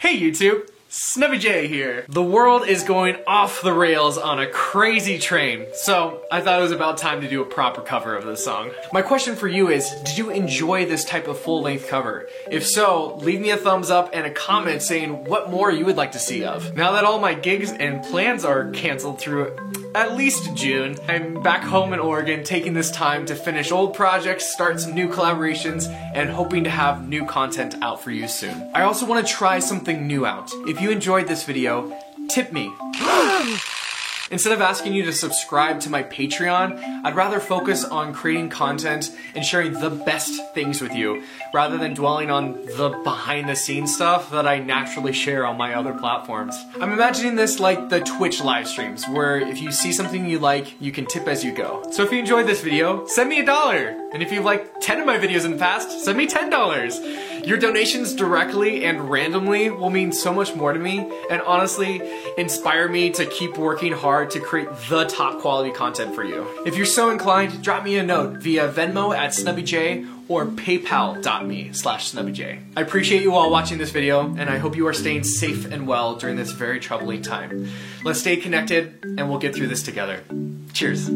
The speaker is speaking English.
Hey YouTube! Snubby J here. The world is going off the rails on a crazy train, so I thought it was about time to do a proper cover of this song. My question for you is, did you enjoy this type of full-length cover? If so, leave me a thumbs up and a comment saying what more you would like to see of. Now that all my gigs and plans are canceled through at least June, I'm back home in Oregon taking this time to finish old projects, start some new collaborations, and hoping to have new content out for you soon. I also want to try something new out. If you enjoyed this video, tip me. Instead of asking you to subscribe to my Patreon, I'd rather focus on creating content and sharing the best things with you, rather than dwelling on the behind the scenes stuff that I naturally share on my other platforms. I'm imagining this like the Twitch live streams, where if you see something you like, you can tip as you go. So if you enjoyed this video, send me a dollar! And if you've liked 10 of my videos in the past, send me $10! Your donations directly and randomly will mean so much more to me, and honestly, inspire me to keep working hard to create the top quality content for you. If you're so inclined, drop me a note via Venmo at SnubbyJ or paypal.me slash snubbyj. I appreciate you all watching this video, and I hope you are staying safe and well during this very troubling time. Let's stay connected, and we'll get through this together. Cheers.